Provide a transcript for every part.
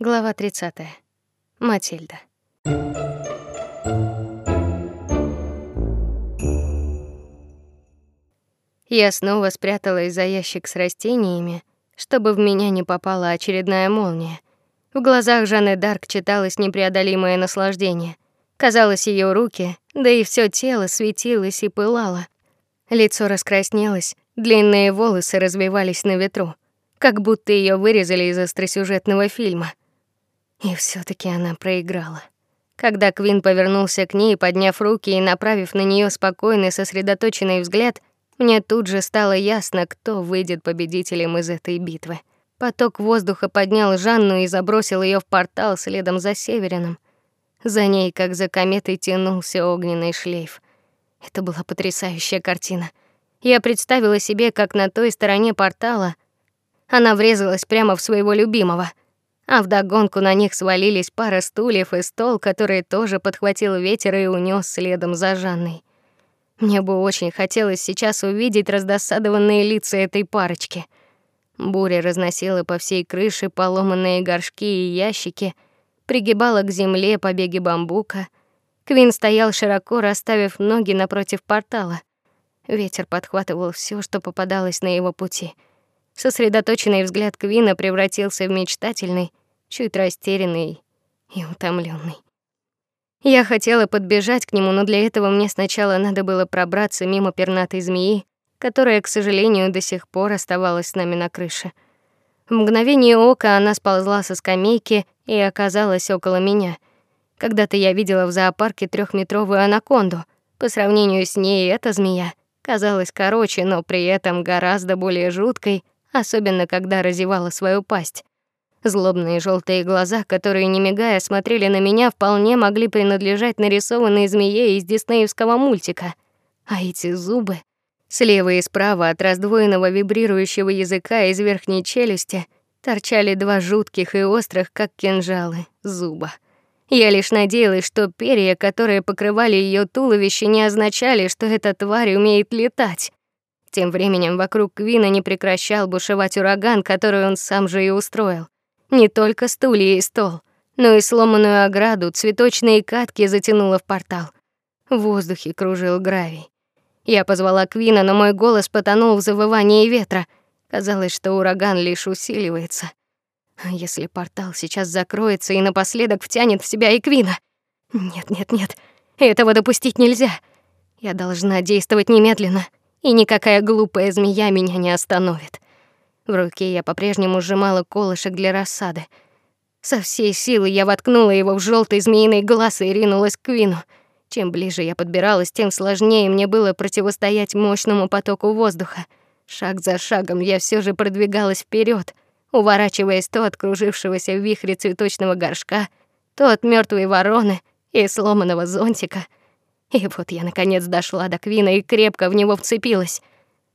Глава 30. Матильда. Я снова спряталась за ящик с растениями, чтобы в меня не попала очередная молния. В глазах Жанны Дарк читалось непреодолимое наслаждение. Казалось, ее руки, да и все тело светилось и пылало. Лицо раскраснелось, длинные волосы развивались на ветру, как будто ее вырезали из остросюжетного фильма. И все таки она проиграла. Когда Квин повернулся к ней, подняв руки и направив на нее спокойный, сосредоточенный взгляд, мне тут же стало ясно, кто выйдет победителем из этой битвы. Поток воздуха поднял Жанну и забросил ее в портал следом за Северином. За ней, как за кометой, тянулся огненный шлейф. Это была потрясающая картина. Я представила себе, как на той стороне портала она врезалась прямо в своего любимого, а вдогонку на них свалились пара стульев и стол, который тоже подхватил ветер и унес следом за Жанной. Мне бы очень хотелось сейчас увидеть раздосадованные лица этой парочки. Буря разносила по всей крыше поломанные горшки и ящики, пригибала к земле побеги бамбука. Квин стоял широко, расставив ноги напротив портала. Ветер подхватывал все, что попадалось на его пути. Сосредоточенный взгляд Квина превратился в мечтательный, чуть растерянный и утомленный. Я хотела подбежать к нему, но для этого мне сначала надо было пробраться мимо пернатой змеи, которая, к сожалению, до сих пор оставалась с нами на крыше. В мгновение ока она сползла со скамейки и оказалась около меня. Когда-то я видела в зоопарке трехметровую анаконду. По сравнению с ней эта змея казалась короче, но при этом гораздо более жуткой, особенно когда разевала свою пасть. Злобные желтые глаза, которые не мигая смотрели на меня, вполне могли принадлежать нарисованной змее из диснеевского мультика. А эти зубы, слева и справа от раздвоенного вибрирующего языка из верхней челюсти, торчали два жутких и острых, как кинжалы, зуба. Я лишь надеялась, что перья, которые покрывали ее туловище, не означали, что эта тварь умеет летать. Тем временем вокруг Квина не прекращал бушевать ураган, который он сам же и устроил. Не только стулья и стол, но и сломанную ограду, цветочные катки затянуло в портал. В воздухе кружил гравий. Я позвала Квина, но мой голос потонул в завывании ветра. Казалось, что ураган лишь усиливается. А если портал сейчас закроется и напоследок втянет в себя и Квина? Нет, нет, нет. Этого допустить нельзя. Я должна действовать немедленно, и никакая глупая змея меня не остановит. В руке я по-прежнему сжимала колышек для рассады. Со всей силы я воткнула его в желтый змеиный глаз и ринулась к Квину. Чем ближе я подбиралась, тем сложнее мне было противостоять мощному потоку воздуха. Шаг за шагом я все же продвигалась вперед, уворачиваясь то от кружившегося в вихре цветочного горшка, то от мертвой вороны и сломанного зонтика. И вот я наконец дошла до Квина и крепко в него вцепилась.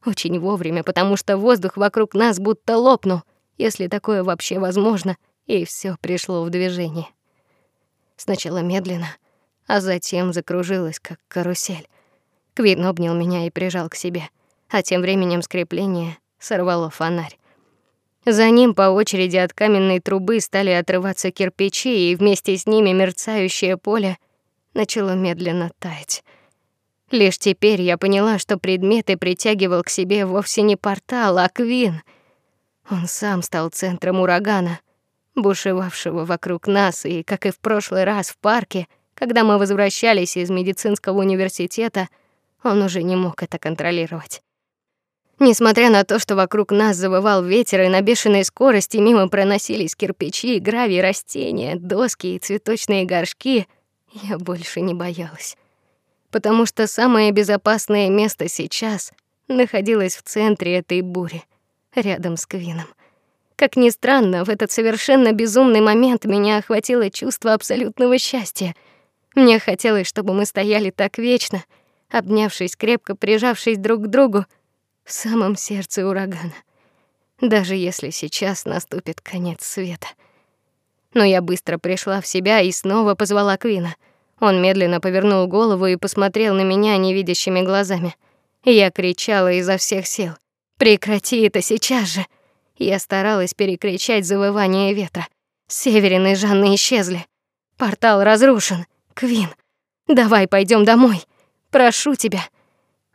Очень вовремя, потому что воздух вокруг нас будто лопнул, если такое вообще возможно, и все пришло в движение. Сначала медленно, а затем закружилось, как карусель. Квин обнял меня и прижал к себе, а тем временем скрепление сорвало фонарь. За ним по очереди от каменной трубы стали отрываться кирпичи, и вместе с ними мерцающее поле начало медленно таять. Лишь теперь я поняла, что предметы притягивал к себе вовсе не портал, а Квин. Он сам стал центром урагана, бушевавшего вокруг нас, и, как и в прошлый раз в парке, когда мы возвращались из медицинского университета, он уже не мог это контролировать. Несмотря на то, что вокруг нас завывал ветер и на бешеной скорости мимо проносились кирпичи, гравий, растения, доски и цветочные горшки, я больше не боялась потому что самое безопасное место сейчас находилось в центре этой бури, рядом с Квином. Как ни странно, в этот совершенно безумный момент меня охватило чувство абсолютного счастья. Мне хотелось, чтобы мы стояли так вечно, обнявшись, крепко прижавшись друг к другу в самом сердце урагана. Даже если сейчас наступит конец света. Но я быстро пришла в себя и снова позвала Квина — он медленно повернул голову и посмотрел на меня невидящими глазами. Я кричала изо всех сил: "Прекрати это сейчас же!" Я старалась перекричать завывание ветра. Северин и Жанна исчезли. Портал разрушен. Квин, давай пойдем домой. Прошу тебя.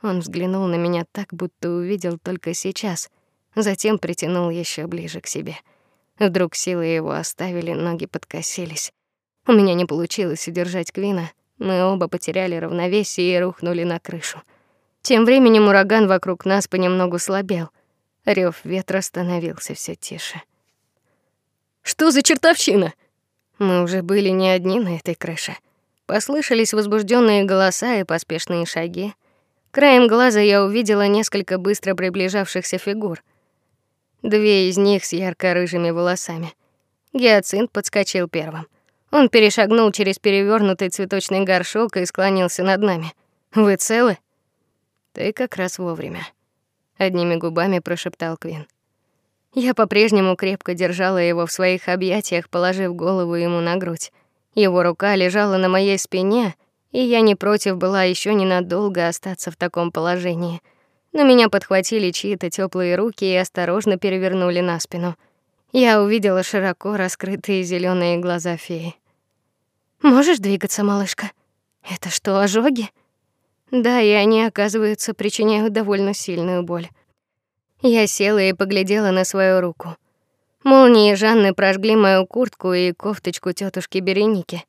Он взглянул на меня так, будто увидел только сейчас, затем притянул еще ближе к себе. Вдруг силы его оставили, ноги подкосились. У меня не получилось удержать Квина. Мы оба потеряли равновесие и рухнули на крышу. Тем временем ураган вокруг нас понемногу слабел. Рев ветра становился все тише. Что за чертовщина? Мы уже были не одни на этой крыше. Послышались возбужденные голоса и поспешные шаги. Краем глаза я увидела несколько быстро приближавшихся фигур. Две из них с ярко-рыжими волосами. Гиацинт подскочил первым. Он перешагнул через перевернутый цветочный горшок и склонился над нами. Вы целы? Ты как раз вовремя, одними губами прошептал Квин. Я по-прежнему крепко держала его в своих объятиях, положив голову ему на грудь. Его рука лежала на моей спине, и я не против была еще ненадолго остаться в таком положении. Но меня подхватили чьи-то теплые руки и осторожно перевернули на спину. Я увидела широко раскрытые зеленые глаза феи. Можешь двигаться, малышка? Это что, ожоги? Да, и они, оказывается, причиняют довольно сильную боль. Я села и поглядела на свою руку. Молнии Жанны прожгли мою куртку и кофточку тетушки Береники.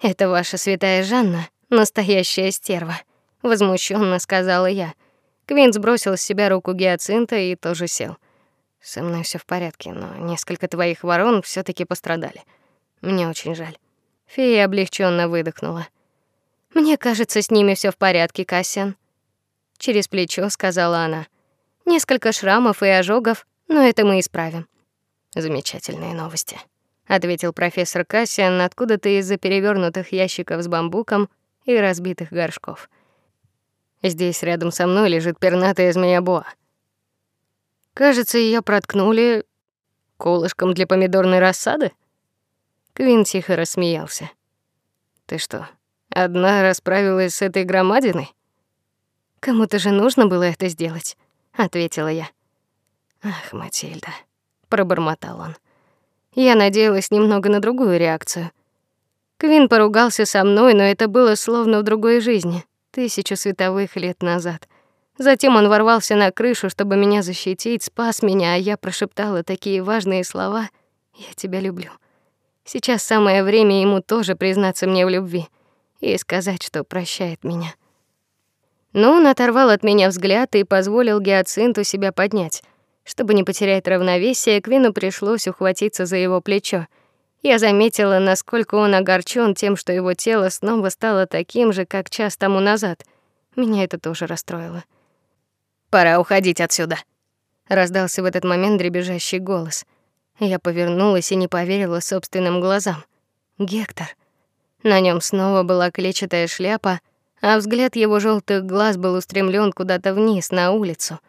Это ваша святая Жанна, настоящая стерва, возмущенно сказала я. Квин сбросил с себя руку гиацинта и тоже сел. Со мной все в порядке, но несколько твоих ворон все таки пострадали. Мне очень жаль. Фея облегченно выдохнула. Мне кажется, с ними все в порядке, Кассиан. Через плечо сказала она. Несколько шрамов и ожогов, но это мы исправим. Замечательные новости, ответил профессор Кассиан откуда-то из-за перевернутых ящиков с бамбуком и разбитых горшков. Здесь рядом со мной лежит пернатая змея боа. Кажется, ее проткнули колышком для помидорной рассады. Квин тихо рассмеялся. Ты что, одна расправилась с этой громадиной? Кому-то же нужно было это сделать, ответила я. Ах, Матильда, пробормотал он. Я надеялась немного на другую реакцию. Квин поругался со мной, но это было словно в другой жизни, тысячу световых лет назад. Затем он ворвался на крышу, чтобы меня защитить, спас меня, а я прошептала такие важные слова: "Я тебя люблю". Сейчас самое время ему тоже признаться мне в любви и сказать, что прощает меня. Но он оторвал от меня взгляд и позволил гиацинту себя поднять. Чтобы не потерять равновесие, Квину пришлось ухватиться за его плечо. Я заметила, насколько он огорчен тем, что его тело снова стало таким же, как час тому назад. Меня это тоже расстроило. Пора уходить отсюда, раздался в этот момент дребезжащий голос. Я повернулась и не поверила собственным глазам. Гектор. На нем снова была клетчатая шляпа, а взгляд его желтых глаз был устремлен куда-то вниз на улицу.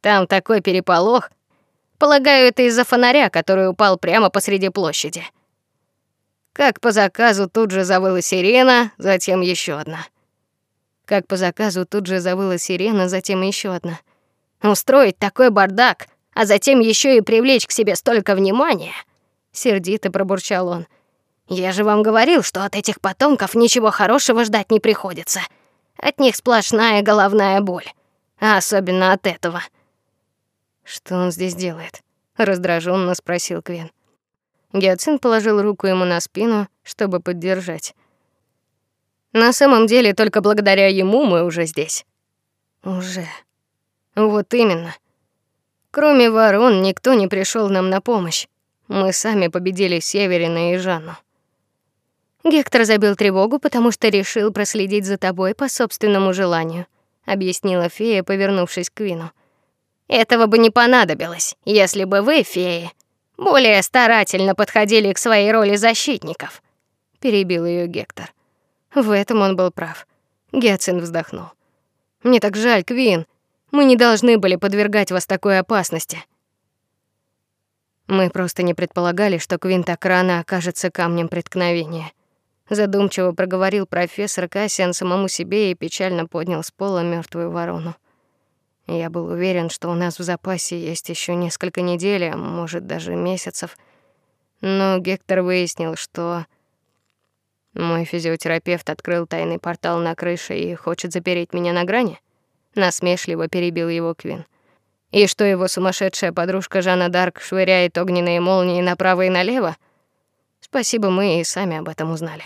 Там такой переполох. Полагаю, это из-за фонаря, который упал прямо посреди площади. Как по заказу тут же завыла сирена, затем еще одна. Как по заказу тут же завыла сирена, затем еще одна. Устроить такой бардак а затем еще и привлечь к себе столько внимания, сердито пробурчал он. Я же вам говорил, что от этих потомков ничего хорошего ждать не приходится. От них сплошная головная боль, а особенно от этого. Что он здесь делает? раздраженно спросил Квин. Гиацин положил руку ему на спину, чтобы поддержать. На самом деле, только благодаря ему мы уже здесь. Уже. Вот именно. Кроме ворон, никто не пришел нам на помощь. Мы сами победили Северина и Жанну. Гектор забил тревогу, потому что решил проследить за тобой по собственному желанию, объяснила фея, повернувшись к Квину. Этого бы не понадобилось, если бы вы, феи, более старательно подходили к своей роли защитников, перебил ее Гектор. В этом он был прав. Гиацин вздохнул. Мне так жаль, Квин. Мы не должны были подвергать вас такой опасности. Мы просто не предполагали, что Квин так рано окажется камнем преткновения. Задумчиво проговорил профессор Кассиан самому себе и печально поднял с пола мертвую ворону. Я был уверен, что у нас в запасе есть еще несколько недель, а может даже месяцев. Но Гектор выяснил, что мой физиотерапевт открыл тайный портал на крыше и хочет запереть меня на грани. Насмешливо перебил его Квин. И что его сумасшедшая подружка Жанна Дарк швыряет огненные молнии направо и налево? Спасибо, мы и сами об этом узнали.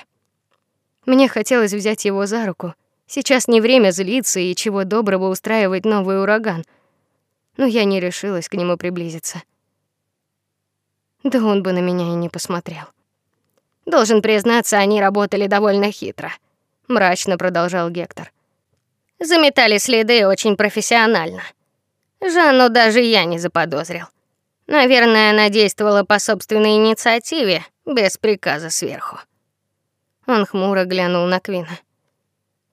Мне хотелось взять его за руку. Сейчас не время злиться и чего доброго устраивать новый ураган. Но я не решилась к нему приблизиться. Да он бы на меня и не посмотрел. Должен признаться, они работали довольно хитро, мрачно продолжал Гектор. Заметали следы очень профессионально. Жанну даже я не заподозрил. Наверное, она действовала по собственной инициативе, без приказа сверху. Он хмуро глянул на Квина.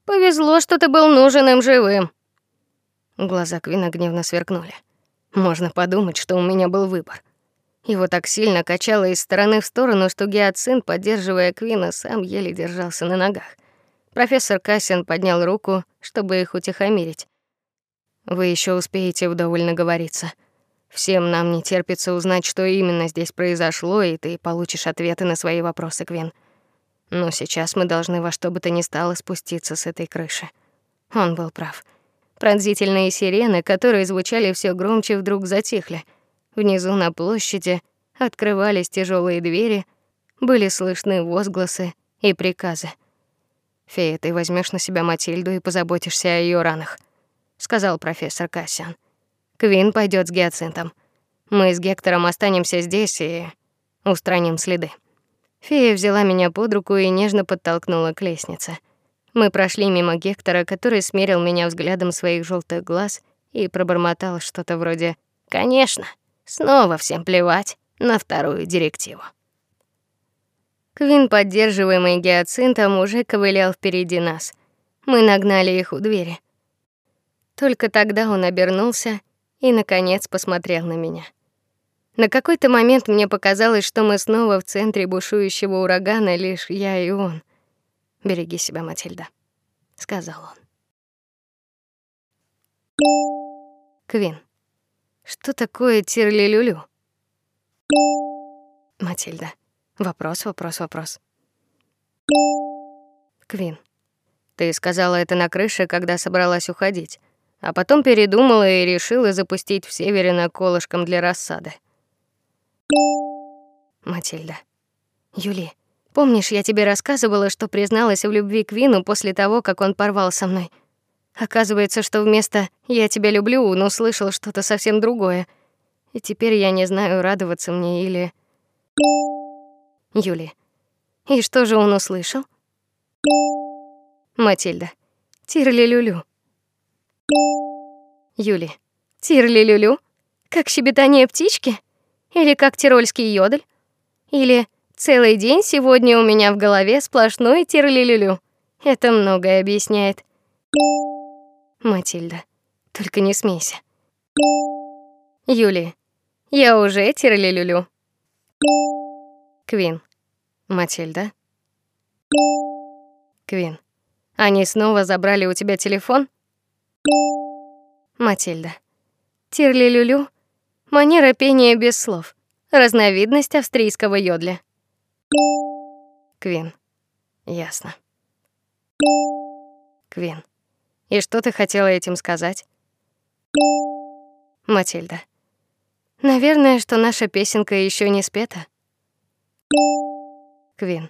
Повезло, что ты был нужен им живым. Глаза Квина гневно сверкнули. Можно подумать, что у меня был выбор. Его так сильно качало из стороны в сторону, что Гиацин, поддерживая Квина, сам еле держался на ногах. Профессор Кассин поднял руку, чтобы их утихомирить. Вы еще успеете вдоволь наговориться. Всем нам не терпится узнать, что именно здесь произошло, и ты получишь ответы на свои вопросы, Квин. Но сейчас мы должны во что бы то ни стало спуститься с этой крыши. Он был прав. Пронзительные сирены, которые звучали все громче, вдруг затихли. Внизу на площади открывались тяжелые двери, были слышны возгласы и приказы. Фея, ты возьмешь на себя Матильду и позаботишься о ее ранах, сказал профессор Кассиан. Квин пойдет с гиацинтом. Мы с Гектором останемся здесь и устраним следы. Фея взяла меня под руку и нежно подтолкнула к лестнице. Мы прошли мимо Гектора, который смерил меня взглядом своих желтых глаз и пробормотал что-то вроде: "Конечно". Снова всем плевать на вторую директиву. Квин, поддерживаемый гиацинтом, уже ковылял впереди нас. Мы нагнали их у двери. Только тогда он обернулся и наконец посмотрел на меня. На какой-то момент мне показалось, что мы снова в центре бушующего урагана, лишь я и он. Береги себя, Матильда, сказал он. Квин. Что такое тирлилюлю? Матильда. Вопрос, вопрос, вопрос. Квин. Ты сказала это на крыше, когда собралась уходить, а потом передумала и решила запустить в Северина колышком для рассады. Матильда. Юли, помнишь, я тебе рассказывала, что призналась в любви к Вину после того, как он порвал со мной? Оказывается, что вместо «я тебя люблю» он услышал что-то совсем другое. И теперь я не знаю, радоваться мне или... Юли. И что же он услышал? Матильда. Тирли-люлю. Юли. Тирли-люлю? Как щебетание птички? Или как тирольский йодль? Или целый день сегодня у меня в голове сплошной тирли-люлю? Это многое объясняет. Матильда, только не смейся. Юли, я уже тирлилюлю. Квин. Матильда. Квин. Они снова забрали у тебя телефон? Матильда. Тирлилюлю. Манера пения без слов. Разновидность австрийского йодля. Квин. Ясно. Квин. И что ты хотела этим сказать? Матильда. Наверное, что наша песенка еще не спета. Квин.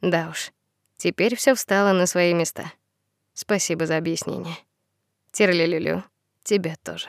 Да уж. Теперь все встало на свои места. Спасибо за объяснение. Тирлилюлю, тебе тоже.